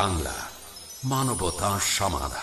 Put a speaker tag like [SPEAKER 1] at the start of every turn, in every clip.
[SPEAKER 1] বাংলা মানবতা সমাধান।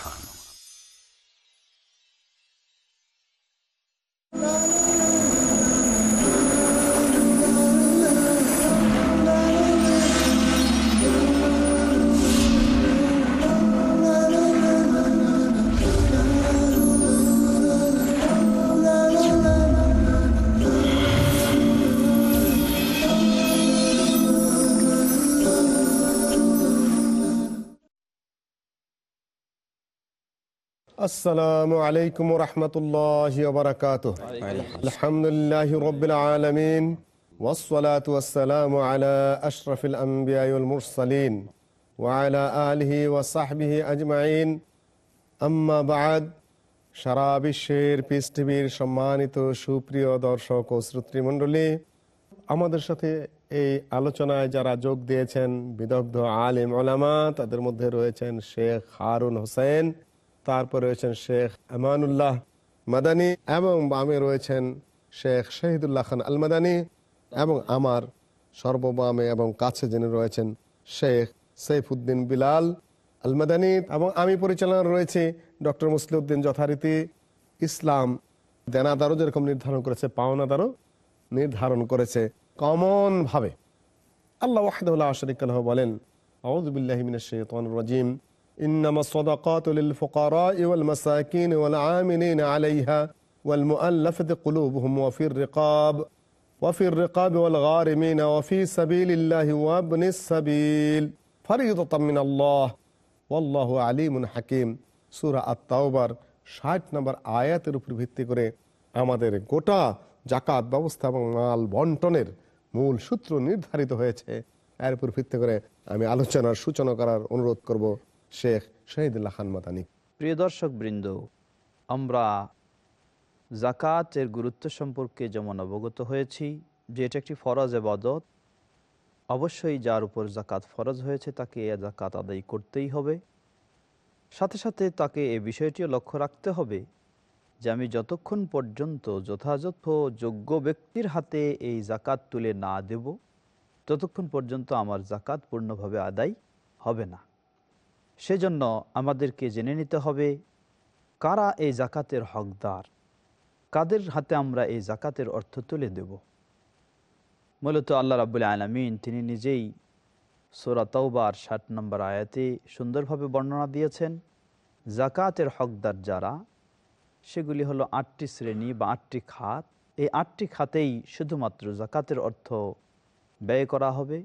[SPEAKER 2] আসসালামু আলাইকুম রহমতুল্লাহ বারকাত আলহামদুলিল্লাহ রবিল আলমিন। ওসলাত ওসালাম আলা আশরফিল আম্বিয়াউল মুরসালিন। ওয়ালা আলহি ওয়াসাহবিহি আজমাইন। আম্মা সারা বিশ্বের পিস সম্মানিত সুপ্রিয় দর্শক ও শ্রোতৃমণ্ডলী, আমাদের সাথে এই আলোচনায় যারা যোগ দিয়েছেন বিদগ্ধ আলিম ওলামা, তাদের মধ্যে রয়েছেন শেখ হারুন হোসেন। তারপরে রয়েছেন শেখ আমানুল্লাহ মাদানী এবং বামে রয়েছেন শেখ শহীদুল্লাহ খান আল মাদানী এবং আমার সর্ববামে এবং কাছে যিনি রয়েছেন শেখ সৈফুদ্দিন বিলাল আল মাদানী এবং আমি পরিচালনা রয়েছি ডক্টর মুসলিউদ্দিন যথারীতি। ইসলাম দেনাদারও যেরকম নির্ধারণ করেছে, পাওনাদারও নির্ধারণ করেছে কমন ভাবে আল্লাহ ওয়াহদুল্লাহ শরিকাল্লাহ বলেন আউযুবিল্লাহি মিনাশ শাইতানির রাজিম। إنما الصدقات للفقراء والمساكين والعاملين عليها والمؤلفة قلوبهم وفي الرقاب وفي الرقاب والغارمين وفي سبيل الله وابن السبيل فريضة من الله والله عليم حكيم সুরা আত্মাওবার ষাট নম্বর আয়াতের উপর ভিত্তি করে আমাদের গোটা জাকাত ব্যবস্থা এবং মাল বন্টনের মূল সূত্র নির্ধারিত হয়েছে এর উপর ভিত্তি করে আমি আলোচনার সূচনা করার অনুরোধ করব শেখ শহীদুল্লাহ খান মাদানী।
[SPEAKER 3] প্রিয় দর্শক বৃন্দ, আমরা জাকাতের গুরুত্ব সম্পর্কে যেমন অবগত হয়েছি যে এটা একটি ফরজ এবাদত অবশ্যই যার উপর জাকাত ফরজ হয়েছে তাকে এ জাকাত আদায় করতেই হবে। সাথে সাথে তাকে এ বিষয়টিও লক্ষ্য রাখতে হবে যে আমি যতক্ষণ পর্যন্ত যথাযথ যোগ্য ব্যক্তির হাতে এই জাকাত তুলে না দেব, ততক্ষণ পর্যন্ত আমার জাকাত পূর্ণভাবে আদায় হবে না। সেজন্য আমাদেরকে জেনে নিতে হবে, কারা এই জাকাতের হকদার? কাদের হাতে আমরা এই জাকাতের অর্থ তুলে দেব? মূলত আল্লাহ রাবুল আলমিন তিনি নিজেই সোরা তৌবার ষাট নম্বর আয়াতে সুন্দরভাবে বর্ণনা দিয়েছেন, জাকাতের হকদার যারা, সেগুলি হলো আটটি শ্রেণি বা আটটি খাত। এই আটটি খাতেই শুধুমাত্র জাকাতের অর্থ ব্যয় করা হবে।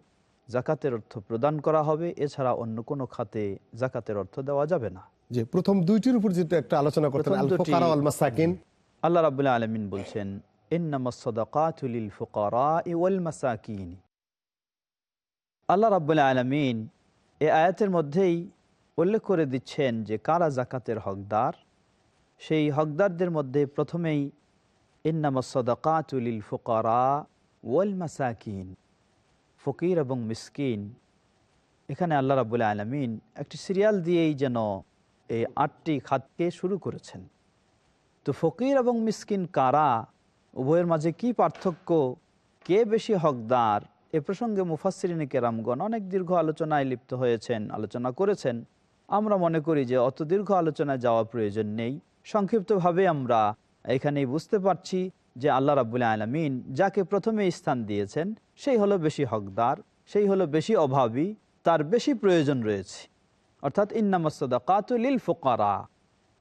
[SPEAKER 3] জাকাতের অর্থ প্রদান করা হবে এছাড়া অন্য কোনো খাতে জাকাতের অর্থ দেওয়া যাবে না।
[SPEAKER 2] যে প্রথম দুইটির উপর যেটা একটা আলোচনা করতেন আল ফুকারা ওয়াল মাসাকিন।
[SPEAKER 3] আল্লাহ রাবুল্লাহ আলমিন বলছেন ইন্নামাসদাকাতুলিল ফুকারা ওয়াল মাসাকিন। আল্লাহ রাবুল্লাহ আলমিন এ আয়াতের মধ্যেই উল্লেখ করে দিচ্ছেন যে কারা জাকাতের হকদার? সেই হকদারদের মধ্যে প্রথমেই ইন্নামাসদাকাতুলিল ফুকারা ওয়াল মাসাকিন। ফকির এবং মিসকিন। এখানে আল্লাহ রাবুল্লাহ আলমিন একটি সিরিয়াল দিয়েই যেন এই আটটি খাতকে শুরু করেছেন। তো ফকির এবং মিসকিন কারা? উভয়ের মাঝে কি পার্থক্য? কে বেশি হকদার? এ প্রসঙ্গে মুফাসরিনী কেরামগণ অনেক দীর্ঘ আলোচনায় লিপ্ত হয়েছেন, আলোচনা করেছেন। আমরা মনে করি যে অত দীর্ঘ আলোচনায় যাওয়া প্রয়োজন নেই। সংক্ষিপ্তভাবে আমরা এখানেই বুঝতে পারছি যে আল্লাহ রাবুল্লাহ আলমিন যাকে প্রথমে স্থান দিয়েছেন, সেই হলো বেশি হকদার, সেই হলো বেশি অভাবী, তার বেশি প্রয়োজন রয়েছে। অর্থাৎ ইন্নামসদাকাতুলিল ফোকারা।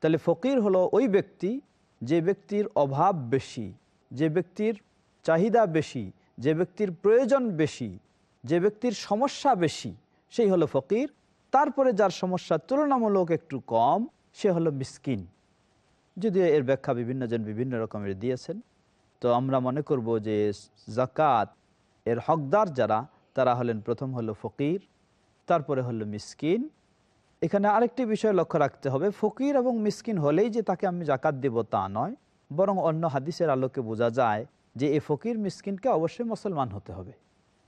[SPEAKER 3] তাহলে ফকির হলো ওই ব্যক্তি, যে ব্যক্তির অভাব বেশি, যে ব্যক্তির চাহিদা বেশি, যে ব্যক্তির প্রয়োজন বেশি, যে ব্যক্তির সমস্যা বেশি, সেই হলো ফকির। তারপরে যার সমস্যা তুলনামূলক একটু কম, সে হলো মিসকিন। যদিও এর ব্যাখ্যা বিভিন্ন জন বিভিন্ন রকমের দিয়েছেন। তো আমরা মনে করব যে জাকাত এর হকদার যারা, তারা হলেন প্রথম হলো ফকির, তারপরে হলো মিসকিন। এখানে আরেকটি বিষয় লক্ষ্য রাখতে হবে, ফকির এবং মিসকিন হলেই যে তাকে আমি জাকাত দেব তা নয়, বরং অন্য হাদিসের আলোকে বোঝা যায় যে এই ফকির মিসকিনকে অবশ্যই মুসলমান হতে হবে।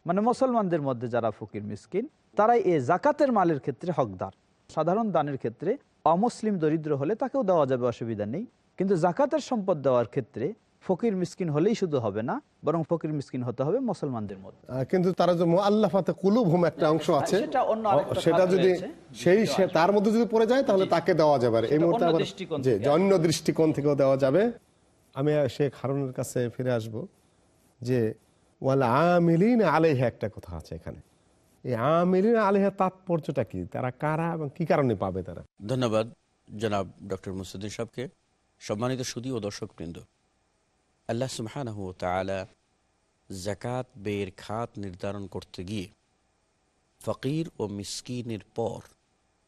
[SPEAKER 3] মানে মুসলমানদের মধ্যে যারা ফকির, মিসকিন, তারাই এ জাকাতের মালের ক্ষেত্রে হকদার। সাধারণ দানের ক্ষেত্রে অমুসলিম দরিদ্র হলে তাকেও দেওয়া যাবে অসুবিধা নেই, কিন্তু জাকাতের সম্পদ দেওয়ার ক্ষেত্রে ফকির মিসকিন হলেই শুধু হবে না বরং ফকির মিসকিন হতে হবে মুসলমানদের মধ্যে।
[SPEAKER 2] কিন্তু তারা যে আল্লাফাতে কুলুব হুম একটা অংশ আছে
[SPEAKER 3] সেটা অন্য আরেকটা
[SPEAKER 2] সেটা
[SPEAKER 3] খাত
[SPEAKER 2] যদি সেই সে- তার মধ্যে যদি পড়ে যায় তাহলে তাকে দেওয়া যাবে। এই মুহূর্তে
[SPEAKER 3] অন্য
[SPEAKER 2] আবার
[SPEAKER 3] দৃষ্টিকোণ
[SPEAKER 2] যে
[SPEAKER 3] থেকে।
[SPEAKER 2] অন্য দৃষ্টিকোণ থেকেও দেওয়া যাবে। আমি শেখ হারুনের কাছে ফিরে আসব যে ওয়াল আমিলিন আলেহা একটা কথা আছে এখানে। এই আমিলিন আলেহা তাৎপর্যটা কি? তারা কারা এবং কি কারণে পাবে তারা?
[SPEAKER 4] ধন্যবাদ জনাব ডক্টর মুসুদ্দিন সাহেবকে। সম্মানিত সুদী ও দর্শকবৃন্দ আল্লাহ সুবহানাহু তাআলা জাকাত বের খাত নির্ধারণ করতে গিয়ে ফকির ও মিসকিনের পর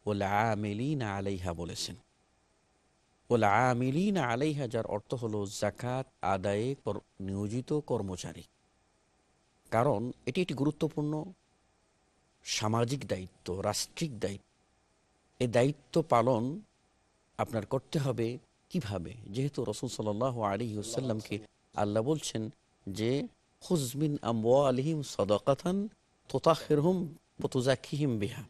[SPEAKER 4] ওল আমিলিন আলাইহা বলেছেন। ওল আমিলিন আলাইহা যার অর্থ হলো জাকাত আদায়ে নিয়োজিত কর্মচারী। কারণ এটি একটি গুরুত্বপূর্ণ সামাজিক দায়িত্ব, রাষ্ট্রিক দায়িত্ব। এই দায়িত্ব পালন আপনার করতে হবে কীভাবে? যেহেতু রসুল সাল আলী হুসাল্লামকে আল্লাহ বলছেন যে হুজমিন আলিহিম সদকাথান তোতাহিরহুম পতুজাকিহিম বিহা।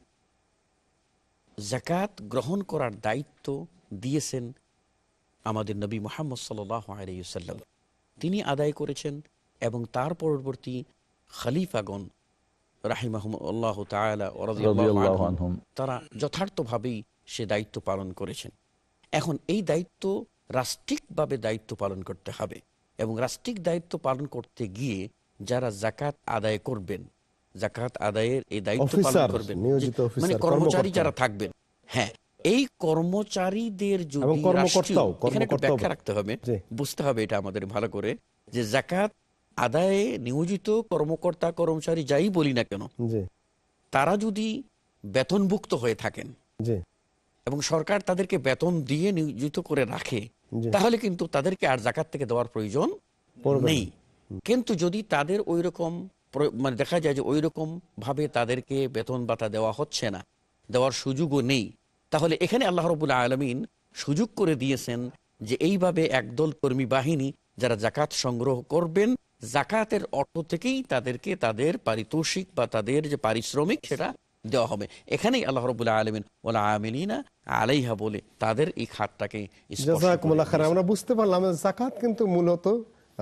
[SPEAKER 4] জাকাত গ্রহণ করার দায়িত্ব দিয়েছেন আমাদের নবী মোহাম্মদ সাল আলাইসাল্লাম তিনি আদায় করেছেন এবং তার পরবর্তী খলিফাগণ তালা
[SPEAKER 5] রাদিয়াল্লাহু
[SPEAKER 4] তারা যথার্থভাবেই সে দায়িত্ব পালন করেছেন। এখন এই দায়িত্ব রাষ্ট্রিকভাবে দায়িত্ব পালন করতে হবে এবং রাষ্ট্রিক দায়িত্ব পালন করতে গিয়ে যারা জাকাত আদায় করবেন জাকাত আদায়ের এই দায়িত্ব পালন করবেন মানে কর্মচারী যারা থাকবেন হ্যাঁ এই কর্মচারীদের যদি ব্যাখ্যা রাখতে হবে বুঝতে হবে এটা আমাদের ভালো করে যে জাকাত আদায়ে নিয়োজিত কর্মকর্তা কর্মচারী যাই বলি না কেন তারা যদি বেতনভুক্ত হয়ে থাকেন এবং সরকার তাদেরকে বেতন দিয়ে নিয়োজিত করে রাখে তাহলে কিন্তু তাদেরকে আর জাকাত থেকে দেওয়ার প্রয়োজন নেই। কিন্তু যদি তাদের ওই রকম মানে দেখা যায় যে ওই রকম ভাবে তাদেরকে বেতন ভাতা দেওয়া হচ্ছে না দেওয়ার সুযোগও নেই তাহলে এখানে আল্লাহ রবুল্লা আলমিন সুযোগ করে দিয়েছেন যে এইভাবে একদল কর্মী বাহিনী যারা জাকাত সংগ্রহ করবেন জাকাতের অর্থ থেকেই তাদেরকে তাদের পারিতোষিক বা তাদের যে পারিশ্রমিক সেটা দেওয়া হবে। এখানেই আল্লাহ রবুল্লা আলমিন ওলা আমিনা আলাইহা বলে তাদের এই খাতটাকে।
[SPEAKER 2] আমরা বুঝতে পারলাম যে জাকাত কিন্তু মূলত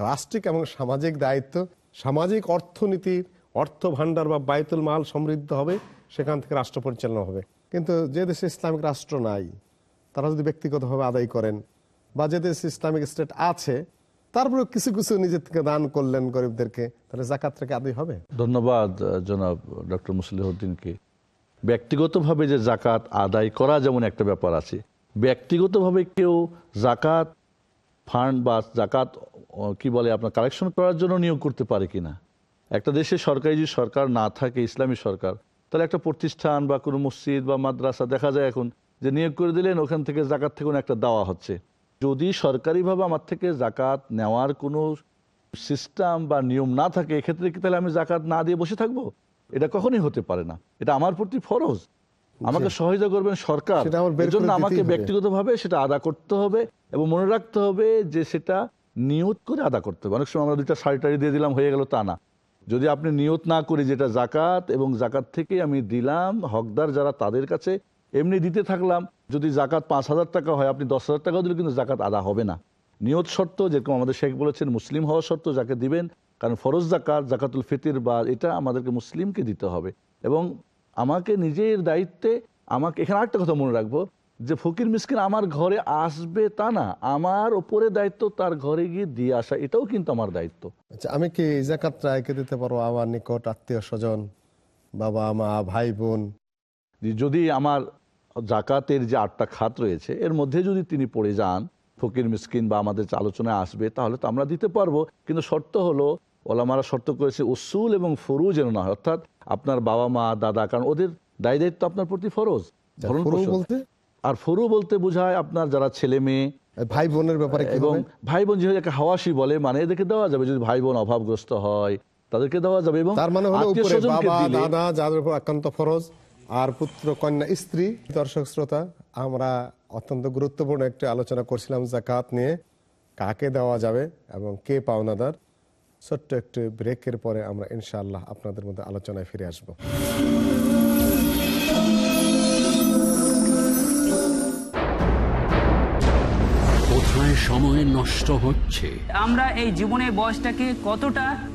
[SPEAKER 2] রাষ্ট্রিক এবং সামাজিক দায়িত্ব। সামাজিক অর্থনীতির অর্থ ভান্ডার বা বায়তুল মাল সমৃদ্ধ হবে সেখান থেকে রাষ্ট্র পরিচালনা হবে। কিন্তু যে দেশে ইসলামিক রাষ্ট্র নাই তারা যদি ব্যক্তিগতভাবে আদায় করেন বা যে দেশে ইসলামিক স্টেট আছে তারপরে কিছু কিছু নিজের থেকে দান করলেন গরিবদেরকে তাহলে জাকাত থেকে আদায় হবে?
[SPEAKER 5] ধন্যবাদ জনাব ডক্টর মুসলিহদ্দিনকে। ব্যক্তিগতভাবে যে জাকাত আদায় করা যেমন একটা ব্যাপার আছে, ব্যক্তিগতভাবে কেউ জাকাত ফান্ড বা জাকাত কি বলে, আপনার কালেকশন করার জন্য নিয়োগ করতে পারে কিনা? একটা দেশে সরকারি যদি সরকার না থাকে, ইসলামী সরকার, তাহলে একটা প্রতিষ্ঠান বা কোনো মসজিদ বা মাদ্রাসা দেখা যায় এখন যে নিয়োগ করে দিলেন, ওখান থেকে জাকাত থেকে কোনো একটা দেওয়া হচ্ছে। যদি সরকারিভাবে আমার থেকে জাকাত নেওয়ার কোনো সিস্টেম বা নিয়ম না থাকে, এক্ষেত্রে কি তাহলে আমি জাকাত না দিয়ে বসে থাকব? এটা কখনোই হতে পারে না। এটা আমার প্রতি ফরজ। আমাকে সহযোগিতা করবেন সরকার। এজন্য আমাকে। ব্যক্তিগতভাবে সেটা আদা করতে হবে এবং মনে রাখতে হবে যে সেটা নিয়ত করে আদা করতে হবে। অনেক সময় আমরা দুইটা শাড়ি টাড়ি দিয়ে দিলাম হয়ে গেল তা না। যদি আপনি নিয়ত না করি যেটা জাকাত এবং জাকাত থেকে আমি দিলাম হকদার যারা তাদের কাছে এমনি দিতে থাকলাম যদি জাকাত পাঁচ হাজার টাকা হয় আপনি দশ হাজার টাকা দিলে কিন্তু জাকাত আদা হবে না। নিয়ত শর্ত যেরকম আমাদের শেখ বলেছেন মুসলিম হওয়া শর্ত যাকে দিবেন কারণ ফরজ জাকাত জাকাতুল ফিতির বা এটা আমাদেরকে মুসলিমকে দিতে হবে। এবং আমাকে নিজের দায়িত্বে আমাকে এখানে আরেকটা কথা মনে রাখব যে ফকির মিসকিন আমার ঘরে আসবে তা না আমার ওপরে দায়িত্ব তার ঘরে গিয়ে দিয়ে আসা এটাও কিন্তু আমার দায়িত্ব।
[SPEAKER 2] আচ্ছা আমি কি জাকাতটা একে দিতে পারব আমার নিকট আত্মীয় স্বজন বাবা মা ভাই বোন?
[SPEAKER 5] যদি আমার জাকাতের যে আটটা খাত রয়েছে এর মধ্যে যদি তিনি পড়ে যান ফকির মিসকিন বা আমাদের আলোচনায় আসবে তাহলে তো আমরা দিতে পারব। কিন্তু শর্ত হলো ওলামারা শর্ত করেছে উসুল এবং ফরু যেন না হয় অর্থাৎ আপনার বাবা মা দাদা কারণ ওদের দায় দায়িত্ব আপনার প্রতি ফরজ।
[SPEAKER 2] বলতে?
[SPEAKER 5] আর ফরু বলতে বোঝায় আপনার যারা ছেলে মেয়ে
[SPEAKER 2] ভাই বোনের ব্যাপারে
[SPEAKER 5] এবং ভাই বোন যেহেতু হাওয়াসি বলে মানে এদেরকে দেওয়া যাবে। যদি ভাই বোন অভাবগ্রস্ত হয় তাদেরকে দেওয়া যাবে এবং
[SPEAKER 2] তার মানে হলো উপরে বাবা দাদা যাদের উপর একান্ত ফরজ আর পুত্র কন্যা স্ত্রী। দর্শক শ্রোতা আমরা অত্যন্ত গুরুত্বপূর্ণ একটি আলোচনা করছিলাম জাকাত নিয়ে। কাকে দেওয়া যাবে এবং কে পাওনাদার? ছোট্ট একটু ব্রেকের পরে আমরা ইনশাআল্লাহ আপনাদের মধ্যে আলোচনায় ফিরে আসব।
[SPEAKER 1] কোথায় সময় নষ্ট হচ্ছে?
[SPEAKER 6] আমরা এই জীবনের বয়সটাকে কতটা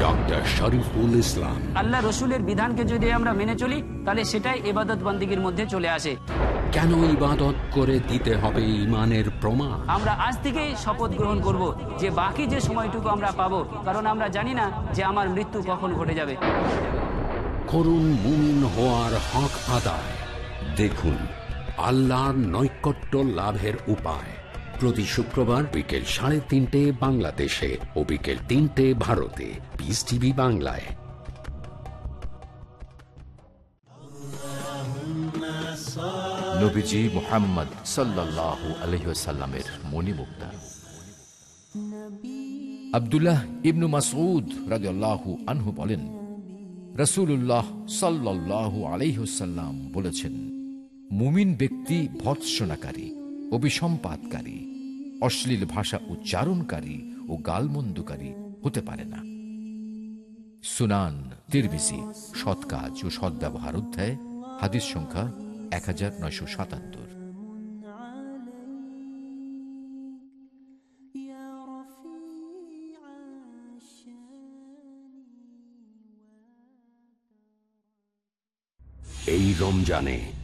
[SPEAKER 1] ডক্টর শরীফুল ইসলাম।
[SPEAKER 6] আল্লাহ রসুলের বিধানকে যদি আমরা মেনে চলি তাহলে সেটাই এবাদত বান্দিগির মধ্যে চলে আসে।
[SPEAKER 1] কেন ইবাদত করে দিতে হবে ইমানের প্রমাণ?
[SPEAKER 6] আমরা আজ থেকেই শপথ গ্রহণ করব যে বাকি যে সময়টুকু আমরা পাবো কারণ আমরা জানি না যে আমার মৃত্যু কখন ঘটে যাবে।
[SPEAKER 1] করুন মুমিন হওয়ার হক আদায়। দেখুন আল্লাহর নৈকট্য লাভের উপায়। প্রতি শুক্রবার বিকেল সাড়ে তিনটে বাংলাদেশে ও বিকেল তিনটে ভারতে। পিস টিভি বাংলায়।
[SPEAKER 7] নবীজি মোহাম্মদ রাদিয়াল্লাহু আনহু বলেন বলেছেন, মুমিন ব্যক্তি ভৎসনাকারী। অভিসম্পাদকারী অশ্লীল ভাষা উচ্চারণকারী ও গালমন্দকারী হতে পারে না সুনান তিরমিজি সৎ কাজ ও সদ্ব্যবহার অধ্যায়, হাদিস সংখ্যা এক হাজার নয়শো সাতাত্তর
[SPEAKER 1] এই রমজানে.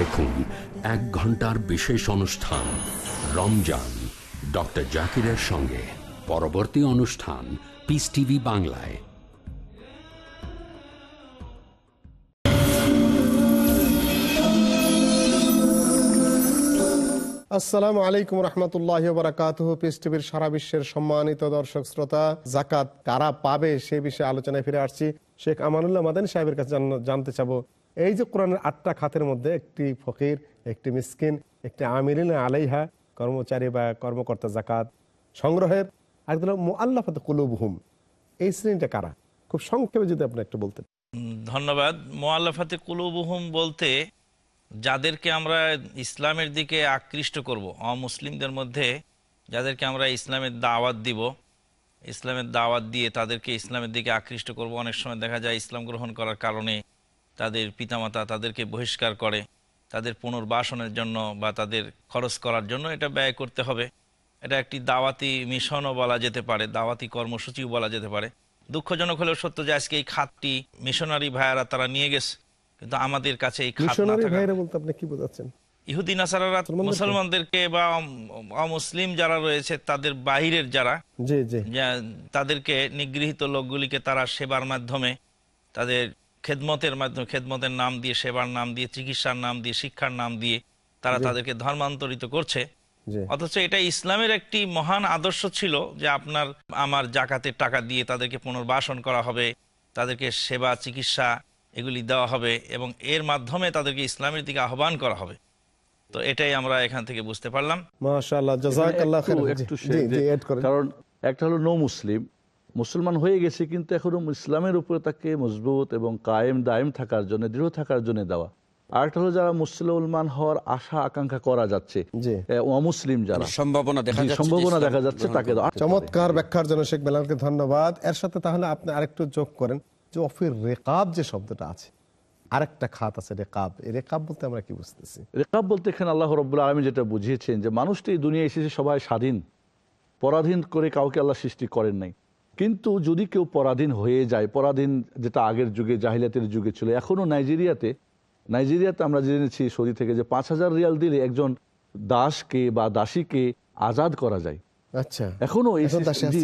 [SPEAKER 1] দেখুন এক ঘণ্টার বিশেষ অনুষ্ঠান, রমজান। ডক্টর জাকিরের সঙ্গে পরবর্তী অনুষ্ঠান পিস টিভি বাংলায়।
[SPEAKER 2] আসসালামু আলাইকুম রহমতুল্লাহ বারাকাত টিভির সারা বিশ্বের সম্মানিত দর্শক, শ্রোতা, জাকাত কারা পাবে সে বিষয়ে আলোচনায় ফিরে আসছি। শেখ আমানুল্লাহ মাদানী সাহেবের কাছে জানতে চাবো। এই যে কোরআনের আটটা খাতের মধ্যে একটি ফকির, একটি মিসকিন, একটি আমিরিন আলাইহা, কর্মচারী বা কর্মকর্তা জাকাত সংগ্রহের একদম আল্লাহাত কুলুবহুম। এই শ্রেণীটা কারা? খুব সংক্ষেপে যদি আপনি একটু বলতেন।
[SPEAKER 8] ধন্যবাদ। মোয়াল্লাফাতে কুলুবুহুম বলতে যাদেরকে আমরা ইসলামের দিকে আকৃষ্ট করব, অমুসলিমদের মধ্যে যাদেরকে আমরা ইসলামের দাওয়াত দিব, ইসলামের দাওয়াত দিয়ে তাদেরকে ইসলামের দিকে আকৃষ্ট করব। অনেক সময় দেখা যায় ইসলাম গ্রহণ করার কারণে তাদের পিতামাতা তাদেরকে বহিষ্কার করে তাদের পুনর্বাসনের জন্য বা তাদের খরচ করার জন্য এটা ব্যয় করতে হবে। এটা একটি দাওয়াতি মিশনও বলা যেতে পারে দাওয়াতি কর্মসূচিও বলা যেতে পারে। দুঃখজনক হলেও সত্য যে আজকে এই খাতটি মিশনারি ভাইয়ারা তারা নিয়ে গেছে কিন্তু আমাদের কাছে এই খাত না
[SPEAKER 2] বলতে আপনি কি বোঝাচ্ছেন?
[SPEAKER 8] ইহুদি নাসারারা
[SPEAKER 2] মুসলমানদেরকে?
[SPEAKER 8] বা অমুসলিম যারা রয়েছে তাদের বাহিরের যারা তাদেরকে নিগৃহীত লোকগুলিকে তারা সেবার মাধ্যমে তাদের খেদমতের মাধ্যমে খেদমতের নাম দিয়ে সেবার নাম দিয়ে চিকিৎসার নাম দিয়ে শিক্ষার নাম দিয়ে তারা তাদেরকে ধর্মান্তরিত করছে। অথচ এটা ইসলামের একটি মহান আদর্শ ছিল যে আপনার আমার জাকাতের টাকা দিয়ে তাদেরকে পুনর্বাসন করা হবে তাদেরকে সেবা চিকিৎসা এগুলি দেওয়া হবে এবং এর মাধ্যমে তাদেরকে ইসলামের দিকে আহ্বান করা হবে। তো এটাই আমরা এখান থেকে বুঝতে পারলাম।
[SPEAKER 5] কারণ একটা হলো নো মুসলিম মুসলমান হয়ে গেছে কিন্তু এখনও ইসলামের উপরে তাকে মজবুত এবং কায়েম দায়েম থাকার জন্য দৃঢ় থাকার জন্য দেওয়া। আর একটা হলো যারা মুসলমান হওয়ার আশা আকাঙ্ক্ষা করা যাচ্ছে অমুসলিম যারা।
[SPEAKER 4] সম্ভাবনা দেখা যাচ্ছে
[SPEAKER 5] সম্ভাবনা দেখা যাচ্ছে তাকে
[SPEAKER 2] চমৎকার ব্যাখ্যার জন্য শেখ বেলালকে ধন্যবাদ। এর সাথে তাহলে আপনি আরেকটু যোগ করেন যে অফির রেকাব যে শব্দটা আছে আরেকটা খাত আছে রেকাব। রেকাব বলতে আমরা কি বুঝতেছি?
[SPEAKER 5] রেকাব বলতে এখানে আল্লাহ রব্বুল আলমী যেটা বুঝিয়েছেন যে মানুষটি এই দুনিয়া এসেছে সবাই স্বাধীন পরাধীন করে কাউকে আল্লাহ সৃষ্টি করেন নাই। কিন্তু যদি কেউ পরাধীন হয়ে যায় পরাধীন যেটা আগের যুগে জাহিলাতের যুগে ছিল এখনও নাইজেরিয়াতে নাইজেরিয়াতে আমরা জেনেছি সৌদি থেকে যে পাঁচ হাজার রিয়াল দিলে একজন দাসকে বা দাসীকে আজাদ করা যায়।
[SPEAKER 2] আচ্ছা।
[SPEAKER 5] এখনও এই?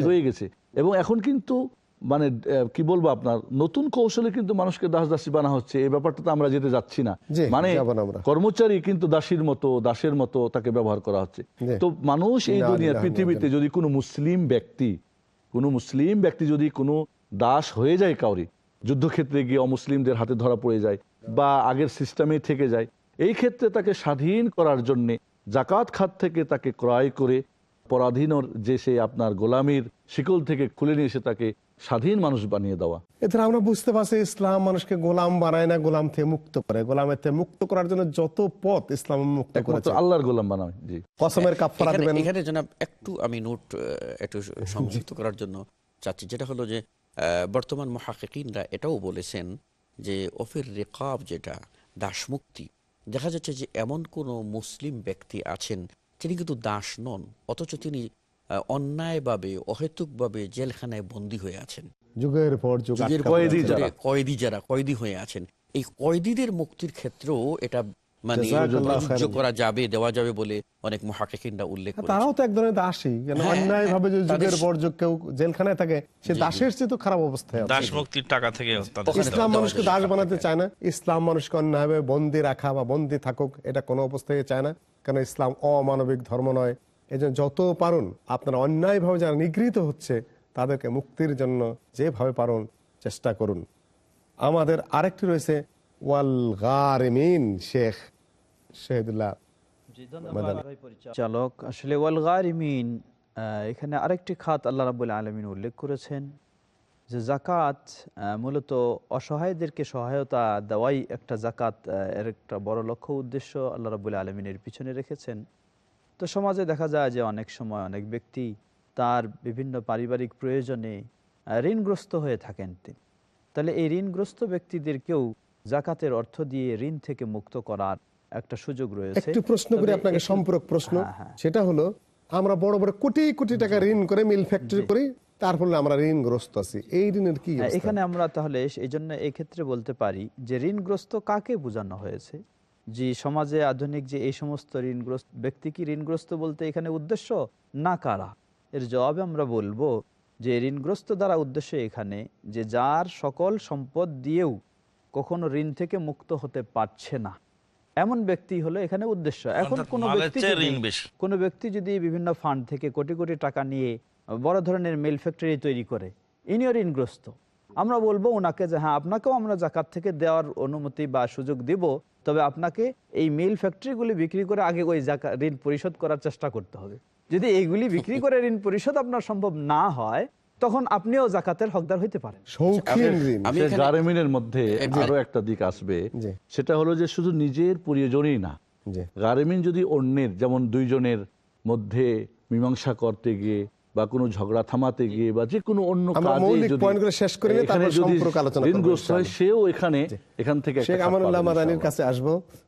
[SPEAKER 5] রয়ে গেছে। এবং এখন কিন্তু মানে কি বলব আপনার নতুন কৌশলে কিন্তু মানুষকে দাস দাসী বানা হচ্ছে। এই ব্যাপারটা তো আমরা যেতে যাচ্ছি না। মানে। কর্মচারী কিন্তু দাসীর মতো দাসের মতো তাকে ব্যবহার করা হচ্ছে। তো মানুষ এই
[SPEAKER 2] না,
[SPEAKER 5] দুনিয়ার পৃথিবীতে যদি কোনো মুসলিম ব্যক্তি কোনো মুসলিম ব্যক্তি যদি কোনো দাস হয়ে যায় কাউরি, যুদ্ধক্ষেত্রে গিয়ে অমুসলিমদের হাতে ধরা পড়ে যায় বা আগের সিস্টেমে থেকে যায়, এই ক্ষেত্রে তাকে স্বাধীন করার জন্যে জাকাত খাত থেকে তাকে ক্রয় করে পরাধীনর যে সে আপনার গোলামির শিকল থেকে খুলে নিয়ে এসে তাকে স্বাধীন মানুষ বানিয়ে দেওয়া।
[SPEAKER 2] এছাড়া আমরা বুঝতে পারছি ইসলাম মানুষকে গোলাম বানায় না গোলাম থেকে মুক্ত করে। গোলামের থেকে মুক্ত করার জন্য যত পথ ইসলাম মুক্ত করেছে।
[SPEAKER 5] আল্লাহর গোলাম বানায় জি।
[SPEAKER 2] কসমের কাপড়া
[SPEAKER 4] এখানে-
[SPEAKER 2] দিবেন।
[SPEAKER 4] এখানে জনাব একটু আমি নোট একটু সংযুক্ত করার জন্য চাচ্ছি। যেটা হলো যে আহ, বর্তমান মহাকিকিনরা এটাও বলেছেন যে অফির রেকাব যেটা দাসমুক্তি। দেখা যাচ্ছে যে এমন কোনো মুসলিম ব্যক্তি আছেন তিনি কিন্তু দাস নন অথচ তিনি অন্যায়ভাবে অহেতুকভাবে জেলখানায় বন্দী হয়ে আছেন।
[SPEAKER 2] যুগের পর
[SPEAKER 4] যুগের
[SPEAKER 5] কয়েদি যারা।
[SPEAKER 4] কয়েদি যারা কয়েদি হয়ে আছেন। এই কয়েদিদের মুক্তির ক্ষেত্রেও এটা মানে করা যাবে দেওয়া যাবে বলে অনেক মহাকিকিনরা উল্লেখ করেছেন।
[SPEAKER 2] তারাও তো এক ধরনের দাসী।
[SPEAKER 4] হ্যাঁ,
[SPEAKER 2] অন্যায় ভাবে যদি যুগের পর যুগ কেউ জেলখানায় থাকে সে। দাসের চেয়ে তো খারাপ অবস্থায় আছে।
[SPEAKER 8] দাস মুক্তির টাকা থেকে
[SPEAKER 2] ইসলাম মানুষকে দাস বানাতে চায় না ইসলাম মানুষকে অন্যায়ভাবে বন্দি রাখা বা বন্দি থাকুক এটা কোনো অবস্থায় চায় না। কেন ইসলাম অমানবিক ধর্ম নয় এই জন্য যত পারুন আপনারা অন্যায়ভাবে যারা নিগৃহীত হচ্ছে তাদেরকে মুক্তির জন্য যেভাবে পারুন চেষ্টা করুন। আমাদের আরেকটি রয়েছে ওয়াল গারিমিন শেখ শহীদুল্লাহ
[SPEAKER 3] চালক আসলে ওয়াল গারিমিন এখানে আরেকটি খাত আল্লাহ রাবুল আলমিন উল্লেখ করেছেন যে জাকাত মূলত অসহায়দেরকে সহায়তা দেওয়াই একটা জাকাত এর একটা বড় লক্ষ্য উদ্দেশ্য আল্লাহ রাবুল আলমিনের পিছনে রেখেছেন। তো সমাজে দেখা যায় যে অনেক সময় অনেক ব্যক্তি তার বিভিন্ন পারিবারিক প্রয়োজনে ঋণগ্রস্ত হয়ে থাকেন তিনি। তাহলে এই ঋণগ্রস্ত ব্যক্তিদেরকেও জাকাতের অর্থ দিয়ে ঋণ থেকে মুক্ত করার একটা সুযোগ রয়েছে।
[SPEAKER 2] একটু প্রশ্ন করি আপনাকে সম্পূরক প্রশ্ন।
[SPEAKER 3] হ্যাঁ, হ্যাঁ।
[SPEAKER 2] সেটা হলো আমরা বড় বড় কোটি কোটি টাকা ঋণ করে মিল ফ্যাক্টরি করি তার ফলে আমরা ঋণগ্রস্ত আছি। এই ঋণের কি
[SPEAKER 3] হ্যাঁ, এখানে আমরা তাহলে এই জন্য এই ক্ষেত্রে বলতে পারি যে ঋণগ্রস্ত কাকে বোঝানো হয়েছে? যে সমাজে আধুনিক যে এই সমস্ত ঋণগ্রস্ত ব্যক্তি কি ঋণগ্রস্ত বলতে এখানে উদ্দেশ্য? না কারা? এর জবাবে আমরা বলব যে ঋণগ্রস্ত দ্বারা উদ্দেশ্য এখানে যে যার সকল সম্পদ দিয়েও কখনো ঋণ থেকে মুক্ত হতে পারছে না। এমন ব্যক্তি হলো এখানে উদ্দেশ্য। এখন কোনো ব্যক্তি
[SPEAKER 8] ঋণ
[SPEAKER 3] কোনো ব্যক্তি যদি বিভিন্ন ফান্ড থেকে কোটি কোটি টাকা নিয়ে বড় ধরনের মিল ফ্যাক্টরি তৈরি করে ইনিও ঋণগ্রস্ত। আমরা বলব ওনাকে যে হ্যাঁ আপনাকেও আমরা জাকাত থেকে দেওয়ার অনুমতি বা সুযোগ দিব। তবে আপনাকে এই মিল ফ্যাক্টরিগুলি বিক্রি করে আগে ওই জাকা ঋণ পরিশোধ করার চেষ্টা করতে হবে। যদি এইগুলি বিক্রি করে ঋণ পরিশোধ আপনার সম্ভব না হয় তখন আপনিও জাকাতের হকদার হইতে পারেন।
[SPEAKER 5] গার্মেন্টের মধ্যে আরও একটা দিক আসবে। সেটা হলো যে শুধু নিজের প্রয়োজনই না।
[SPEAKER 2] জি।
[SPEAKER 5] গার্মেন যদি অন্যের যেমন দুইজনের মধ্যে মীমাংসা করতে গিয়ে বা কোনো ঝগড়া থামাতে গিয়ে বা যে কোনো অন্য কাজে
[SPEAKER 2] শেষ করে
[SPEAKER 5] এখানে যদি ঋণগ্রস্ত হয় সেও এখানে এখান থেকে একটা
[SPEAKER 2] শেখ আমানুল্লাহ মাদানির কাছে আসব।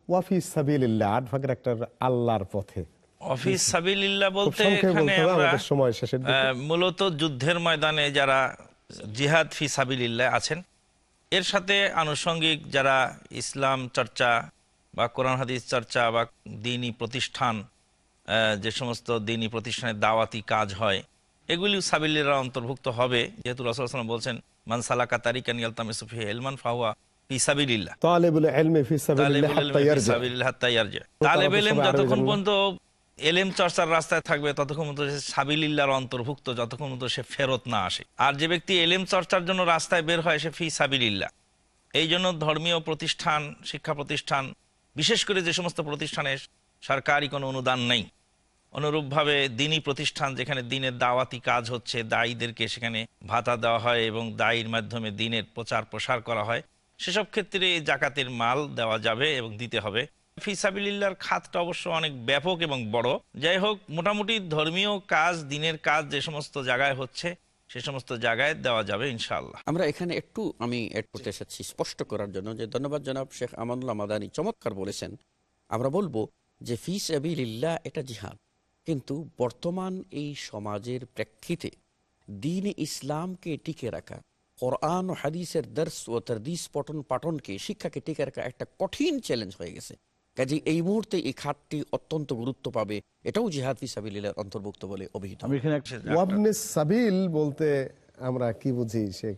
[SPEAKER 2] ওয়াফি সাবিলিল্লাহ আট ভাগের একটা আল্লাহর পথে।
[SPEAKER 8] অফিস সাবিল্লাহ বলতে এখানে আমরা
[SPEAKER 2] সময় শেষের
[SPEAKER 8] মূলত যুদ্ধের ময়দানে যারা জিহাদ ফি সাবিলিল্লাহ আছেন এর সাথে আনুষঙ্গিক যারা ইসলাম চর্চা বা কোরআন হাদিস চর্চা বা দিনী প্রতিষ্ঠান আহ, যে সমস্ত দিনী প্রতিষ্ঠানের দাওয়াতি কাজ হয় এগুলি সাবিল্লিরা অন্তর্ভুক্ত হবে যেহেতু রসুলাম বলছেন মানসালাকা তারিকান ইয়ালতামিসুফি এলমান ফাহুয়া যতক্ষণ পর্যন্ত এলেম চর্চার রাস্তায় থাকবে ততক্ষণ পর্যন্ত অন্তর্ভুক্ত যতক্ষণ পর্যন্ত সে ফেরত না আসে। আর যে ব্যক্তি এলেম চর্চার জন্য রাস্তায় বের হয় সে ফি সাবিলিল্লাহ। এই জন্য ধর্মীয় প্রতিষ্ঠান শিক্ষা প্রতিষ্ঠান বিশেষ করে যে সমস্ত প্রতিষ্ঠানে সরকারি কোনো অনুদান নেই। অনুরূপভাবে দিনী প্রতিষ্ঠান যেখানে দিনের দাওয়াতি কাজ হচ্ছে, দায়ীদেরকে সেখানে ভাতা দেওয়া হয় এবং দায়ীর মাধ্যমে দিনের প্রচার প্রসার করা হয়, সেসব ক্ষেত্রে জাকাতের মাল দেওয়া যাবে এবং দিতে হবে। ফিসাবিল্লার খাতটা অবশ্য অনেক ব্যাপক এবং বড়। যাই হোক, মোটামুটি ধর্মীয় কাজ, দিনের কাজ যে সমস্ত জায়গায় হচ্ছে, সে সমস্ত জায়গায় দেওয়া যাবে ইনশাআল্লাহ।
[SPEAKER 4] আমরা এখানে একটু আমি অ্যাড করতে চাচ্ছি স্পষ্ট করার জন্য যে ধন্যবাদ জনাব শেখ আমানুল্লাহ মাদানী। চমৎকার বলেছেন। আমরা বলব যে ফিস এটা জিহাদ। কিন্তু বর্তমান এই সমাজের প্রেক্ষিতে দিন ইসলামকে টিকে রাখা কোরআন ও হাদিসের দর্শ ও তরদিস পঠন পাঠনকে শিক্ষাকে টিকে রাখা একটা কঠিন চ্যালেঞ্জ হয়ে গেছে। কাজে এই মুহূর্তে এই খাতটি অত্যন্ত গুরুত্ব পাবে এটাও জিহাদ ফিসাবিল্লার অন্তর্ভুক্ত বলে অভিহিত।
[SPEAKER 2] সাবিল বলতে আমরা কি বুঝি সে?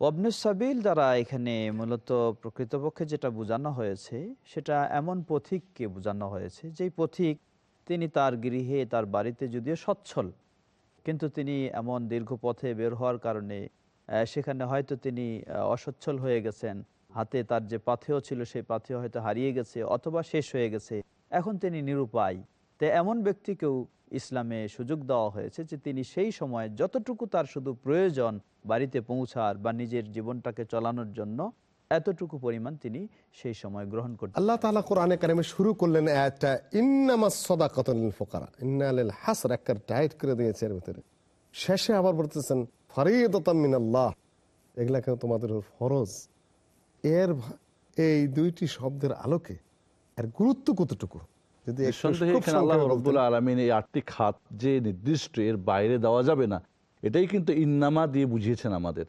[SPEAKER 3] অবনুস সাবিল দ্বারা এখানে মূলত প্রকৃতপক্ষে যেটা বোঝানো হয়েছে সেটা এমন পথিককে বোঝানো হয়েছে যেই পথিক তিনি তার গৃহে, তার বাড়িতে যদিও সচ্ছল, কিন্তু তিনি এমন দীর্ঘ পথে বের হওয়ার কারণে সেখানে হয়তো তিনি অসচ্ছল হয়ে গেছেন। হাতে তার যে পাথেয় ছিল, সেই পাথেয় হয়তো হারিয়ে গেছে অথবা শেষ হয়ে গেছে। এখন তিনি নিরুপায়। তো এমন ব্যক্তিকেও ইসলামে সুযোগ দেওয়া হয়েছে যে তিনি সেই সময় যতটুকু তার শুধু প্রয়োজন বাড়িতে পৌঁছার বা নিজের জীবনটাকে চলানোর জন্য এতটুকু পরিমাণ তিনি সেই সময় গ্রহণ করতে
[SPEAKER 2] আল্লাহ তালা কোরআনে কারিমে শুরু করলেন একটা ইন্নামা সদা কতল ফোকারা ইন্নাল হাসর একটা টাইট করে দিয়েছে এর ভিতরে। শেষে আবার বলতেছেন ফরিদাতাম আল্লাহ এগুলা কেন তোমাদের ফরজ? এর এই দুইটি শব্দের আলোকে এর গুরুত্ব কতটুকু? যদি
[SPEAKER 5] আল্লাহ রব্বুল আলমিন এই আটটি খাত যে নির্দিষ্ট এর বাইরে দেওয়া যাবে না। এটাই কিন্তু ইন্নামা দিয়ে বুঝিয়েছেন আমাদের।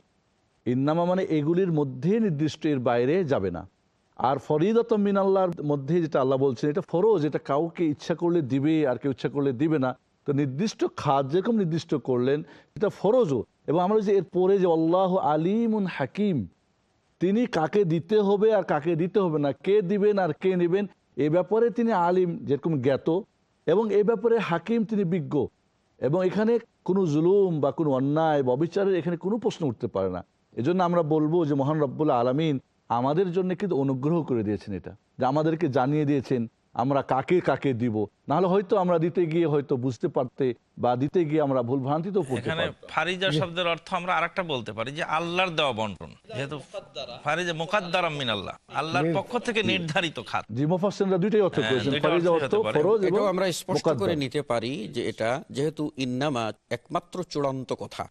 [SPEAKER 5] ইন্নামা মানে এগুলির মধ্যে নির্দিষ্ট এর বাইরে যাবে না। আর ফরিদত মিন আল্লাহর মধ্যে যেটা আল্লাহ বলছেন, এটা ফরজ, এটা কাউকে ইচ্ছা করলে দিবে, আর কেউ ইচ্ছা করলে দিবে না। তো নির্দিষ্ট খাত যেরকম নির্দিষ্ট করলেন, এটা ফরজও। এবং আমরা যে এর পরে যে আল্লাহ আলিমুন হাকিম, তিনি কাকে দিতে হবে আর কাকে দিতে হবে না, কে দিবেন আর কে নেবেন, এ ব্যাপারে তিনি আলিম যেরকম জ্ঞাত, এবং এ ব্যাপারে হাকিম তিনি বিজ্ঞ। এবং এখানে কোনো জুলুম বা কোনো অন্যায় বা অবিচারের এখানে কোনো প্রশ্ন উঠতে পারে না। এজন্য আমরা বলব যে মহান রব্বুল্লাহ আলমিন আমাদের জন্য কিন্তু অনুগ্রহ করে দিয়েছেন এটা। যে আমাদেরকে জানিয়ে দিয়েছেন আমরা কাকে কাকে দিব। নাহলে হয়তো আমরা দিতে গিয়ে হয়তো বুঝতে পারতে বা দিতে গিয়ে আমরা ভুল ভ্রান্তিতেও পড়তে
[SPEAKER 8] এখানে ফারিজা শব্দের অর্থ আমরা আরেকটা বলতে পারি যে আল্লাহর দেওয়া বন্টন। যেহেতু ফারিজা মুকাদ্দারাম মিন আল্লাহ আল্লাহর পক্ষ থেকে নির্ধারিত খাত।
[SPEAKER 5] জি মুফাসসিররা দুইটাই অর্থ
[SPEAKER 8] হ্যাঁ,
[SPEAKER 5] করেছেন। ফরিজা অর্থ ফরজ এবং
[SPEAKER 4] আমরা স্পষ্ট করে নিতে পারি যে এটা যেহেতু ইন্নামা একমাত্র চূড়ান্ত কথা।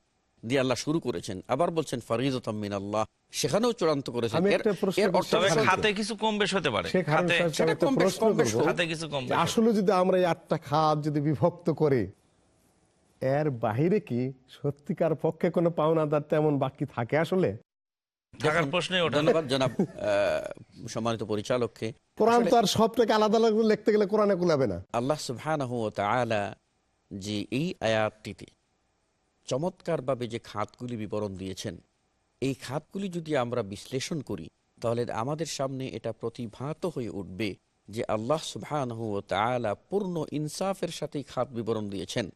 [SPEAKER 4] দিয়ে আল্লাহ শুরু করেছেন। আবার বলছেন ফরিজতাম মিন আল্লাহ সেখানেও চূড়ান্ত করেছেন।
[SPEAKER 2] প্রশ্ন।
[SPEAKER 8] খাতে কিছু কম বেশ হতে পারে।
[SPEAKER 2] শেখ হারুন
[SPEAKER 8] খাতে
[SPEAKER 2] সাহেব
[SPEAKER 4] সেটা কম বেশ, কম বেশ
[SPEAKER 2] করব।
[SPEAKER 8] কিছু কম
[SPEAKER 2] যে আসলে যদি আমরা এই আটটা খাত যদি বিভক্ত করি এর বাহিরে কি সত্যিকার পক্ষে কোনো পাওনাদার তেমন বাকি থাকে আসলে?
[SPEAKER 8] থাকার প্রশ্নই ওঠে না।
[SPEAKER 4] ধন্যবাদ জনাব সম্মানিত পরিচালককে।
[SPEAKER 2] কোরআন তো আর সবটাকে আলাদা আলাদা লিখতে গেলে কোরআনে কুলাবে না।
[SPEAKER 4] আল্লাহ সুবহানাহু ওয়া তাআলা যে এই আয়াতটিতে চমৎকারভাবে যে খাতগুলি বিবরণ দিয়েছেন এই খাতগুলি যদি আমরা বিশ্লেষণ করি তাহলে আমাদের সামনে এটা প্রতিভাত হয়ে উঠবে যে আল্লাহ ওয়া পূর্ণ ইনসাফের সাথে খাত বিবরণ দিয়েছেন।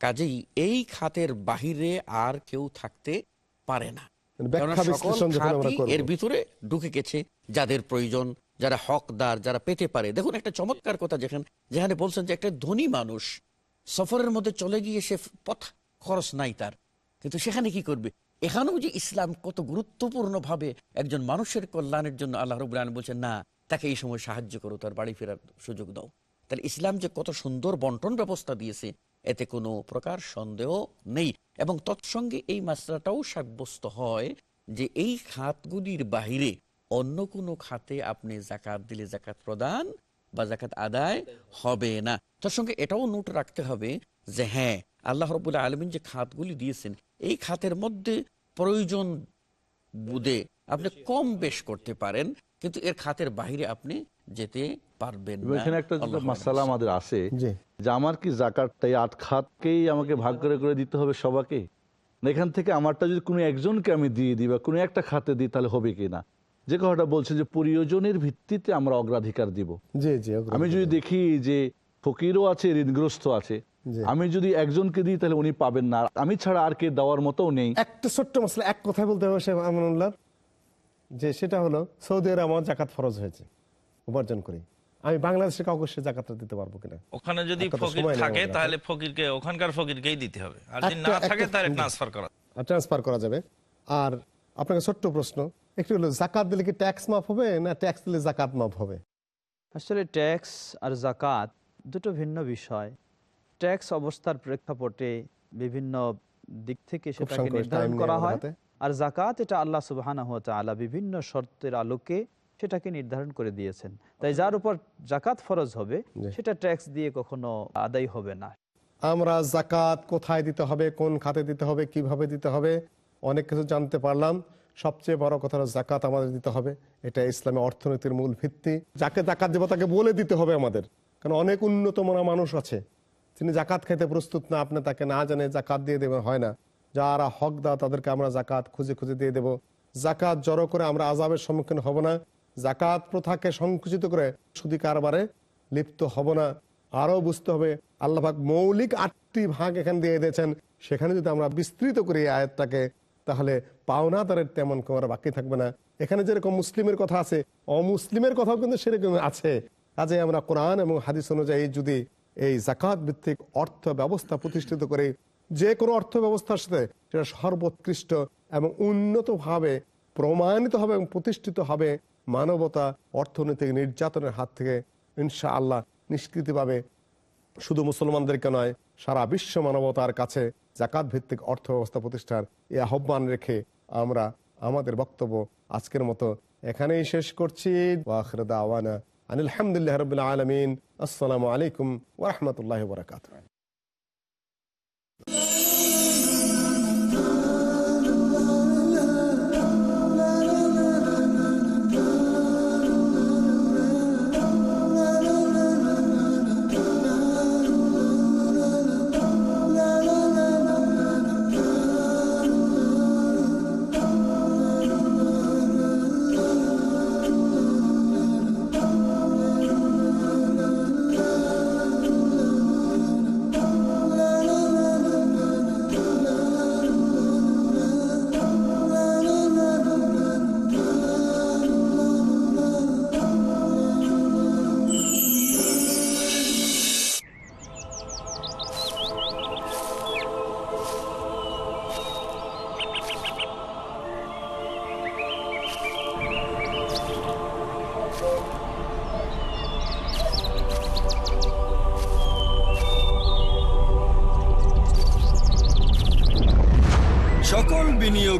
[SPEAKER 4] কাজেই এই খাতের বাহিরে আর কেউ থাকতে পারে না।
[SPEAKER 2] মানে।
[SPEAKER 4] এর ভিতরে ঢুকে গেছে যাদের প্রয়োজন যারা হকদার যারা পেতে পারে। দেখুন একটা চমৎকার কথা যেখানে যেখানে বলছেন যে একটা ধনী মানুষ সফরের মধ্যে চলে গিয়ে সে পথ খরচ নাই তার। কিন্তু সেখানে কি করবে? এখানেও যে ইসলাম কত গুরুত্বপূর্ণ ভাবে একজন মানুষের কল্যাণের জন্য আল্লাহ রবুল আলম বলছেন, না, তাকে এই সময় সাহায্য করো, তার বাড়ি ফেরার সুযোগ দাও। তাহলে ইসলাম যে কত সুন্দর বন্টন ব্যবস্থা দিয়েছে, এতে কোনো প্রকার সন্দেহ নেই। এবং তৎসঙ্গে এই মাসলাটাও সাব্যস্ত হয় যে এই খাতগুলির বাহিরে অন্য কোনো খাতে আপনি জাকাত দিলে জাকাত প্রদান বা জাকাত আদায় হবে না। তার সঙ্গে এটাও নোট রাখতে হবে যে হ্যাঁ আল্লাহ রবুল্লাহ আলমিন যে খাতগুলি দিয়েছেন এই খাতের মধ্যে প্রয়োজন বুধে আপনি কম বেশ করতে পারেন কিন্তু এর খাতের বাহিরে আপনি যেতে পারবেন
[SPEAKER 5] এখানে একটা মাসালা আমাদের আছে যে আমার কি জাকাতটা এই আট খাতকেই আমাকে ভাগ করে করে দিতে হবে সবাকে এখান থেকে আমারটা যদি কোনো একজনকে আমি দিয়ে দিই বা কোনো একটা খাতে দিই তাহলে হবে কি না? যে কথাটা বলছে যে প্রয়োজনের ভিত্তিতে আমরা অগ্রাধিকার দিব।
[SPEAKER 2] জি জি
[SPEAKER 5] আমি যদি দেখি যে ফকিরও আছে ঋণগ্রস্ত আছে। আমি যদি একজনকে দিই তাহলে উনি পাবেন না। আর আমি ছাড়া আর কে দেওয়ার মতো নেই।
[SPEAKER 2] একটা ছোট্ট মশলা এক কথায় বলতে হবে সে আমানুল্লাহ যে সেটা হলো সৌদি আরব আমার জাকাত ফরজ হয়েছে উপার্জন করি। আমি বাংলাদেশে কাউকে সে জাকাতটা দিতে পারব কিনা?
[SPEAKER 8] ওখানে যদি ফকির থাকে তাহলে ফকিরকে ওখানকার ফকিরকেই দিতে হবে। আর যদি না থাকে তাহলে ট্রান্সফার করা।
[SPEAKER 2] ট্রান্সফার করা যাবে। আর আপনাকে ছোট্ট প্রশ্ন একটু হলো জাকাত দিলে কি ট্যাক্স মাফ হবে না ট্যাক্স দিলে জাকাত মাফ হবে?
[SPEAKER 3] আসলে ট্যাক্স আর জাকাত দুটো ভিন্ন বিষয়। ট্যাক্স অবস্থার প্রেক্ষাপটে বিভিন্ন দিক থেকে সেটাকে নির্ধারণ করা হয়। আর জাকাত এটা আল্লাহ সুবাহানা তাআলা বিভিন্ন শর্তের আলোকে সেটাকে নির্ধারণ করে দিয়েছেন। তাই যার উপর জাকাত ফরজ হবে সেটা ট্যাক্স দিয়ে কখনো আদায় হবে না।
[SPEAKER 2] আমরা জাকাত কোথায় দিতে হবে কোন খাতে দিতে হবে কীভাবে দিতে হবে অনেক কিছু জানতে পারলাম। সবচেয়ে বড় কথা জাকাত আমাদের দিতে হবে। এটা ইসলামের অর্থনীতির মূল ভিত্তি। যাকে জাকাত দেবো তাকে বলে দিতে হবে আমাদের। কারণ অনেক উন্নত মনা মানুষ আছে। তিনি জাকাত খেতে প্রস্তুত না, আপনি তাকে না জানে জাকাত দিয়ে দেবেন, হয় না। যারা হকদার তাদেরকে আমরা জাকাত খুঁজে খুঁজে দিয়ে দেব। জাকাত জড়ো করে আমরা আজাবের সম্মুখীন হব না। জাকাত প্রথাকে সংকুচিত করে সুদি কারবারে লিপ্ত হব না। আরও বুঝতে হবে আল্লাহাক মৌলিক আটটি ভাগ এখানে দিয়ে দিয়েছেন। সেখানে যদি আমরা বিস্তৃত করি এই আয়াতটাকে, তাহলে পাওনাদারের তেমন কোনো বাকি থাকবে না। এখানে যেরকম মুসলিমের কথা আছে, অমুসলিমের কথাও কিন্তু সেরকম আছে। কাজে আমরা কোরআন এবং হাদিস অনুযায়ী যদি এই জাকাত ভিত্তিক অর্থ ব্যবস্থা প্রতিষ্ঠিত করে যে কোনো অর্থ ব্যবস্থার সাথে সেটা সর্বোৎকৃষ্ট এবং উন্নতভাবে প্রমাণিত হবে এবং প্রতিষ্ঠিত হবে মানবতা, অর্থনৈতিক নির্যাতনের হাত থেকে ইনশা আল্লাহ নিষ্কৃতি পাবে শুধু মুসলমানদেরকে নয়, সারা বিশ্ব মানবতার কাছে জাকাত ভিত্তিক অর্থ ব্যবস্থা প্রতিষ্ঠার এই আহ্বান রেখে আমরা আমাদের বক্তব্য আজকের মতো এখানেই শেষ করছি। আনিল হামদুলিল্লাহ রবিল্লা আলমিন আসসালামু আলাইকুম ওরহমতুল্লাহ বরকাত
[SPEAKER 9] সকল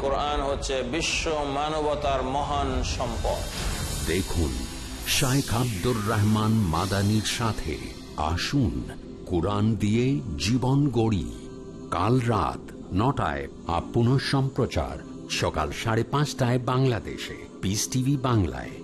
[SPEAKER 10] কোরআন হচ্ছে বিশ্ব মানবতার মহান সম্পদ।
[SPEAKER 1] দেখুন শাইখ আব্দুর রহমান মাদানির সাথে আসুন, কোরআন দিয়ে জীবন গড়ি। কাল রাত নটায় আপন সম্প্রচার, সকাল সাড়ে পাঁচটায় বাংলাদেশে পিস টিভি বাংলায়।